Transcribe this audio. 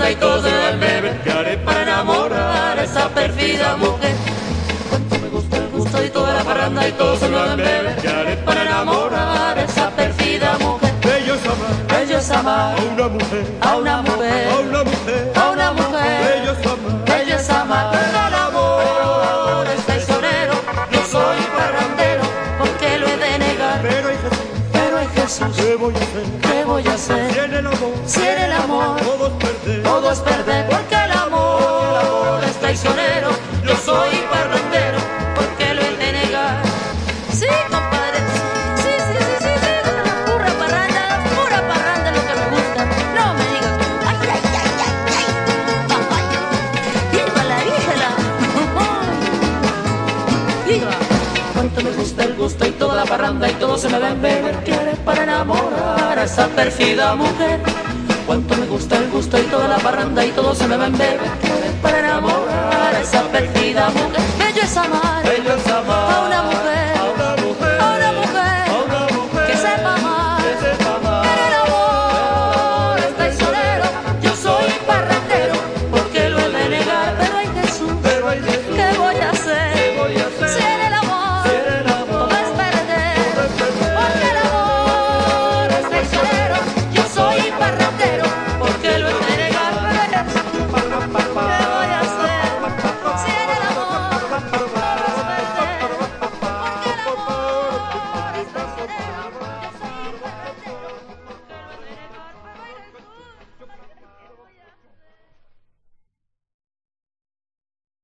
blonda y toda me vengaré para enamorar a esa perfida mujer. Cuánto me gusta el gusto y toda la parranda y todo se me vengaré para enamorar a esa perfida mujer. Bello es amar, bello a una mujer, a una mujer, a una mujer, a una mujer. Bello amor es yo soy parrandero porque lo he de negar. Pero hay Jesús, pero hay Jesús, ¿qué voy a hacer? ¿Qué voy a hacer? Si en el amor, si en el amor, todos perdemos es perder, porque el amor es traicionero. Yo soy parrandero, porque lo he de negar. Sí, compadre, sí, sí, sí, sí, sí, pura parranda, pura parranda lo que me gusta. No me digas, ay, ay, ay, ay, ay, ay, viva la isla, viva. Cuánto me gusta el gusto y toda la parranda y todo se me va en beber. ¿Quieres para enamorar a esa perfida mujer? Cuánto me gusta el gusto y toda la parranda y todo se me va en. ¿Quieres para enamorar a esa perfida mujer?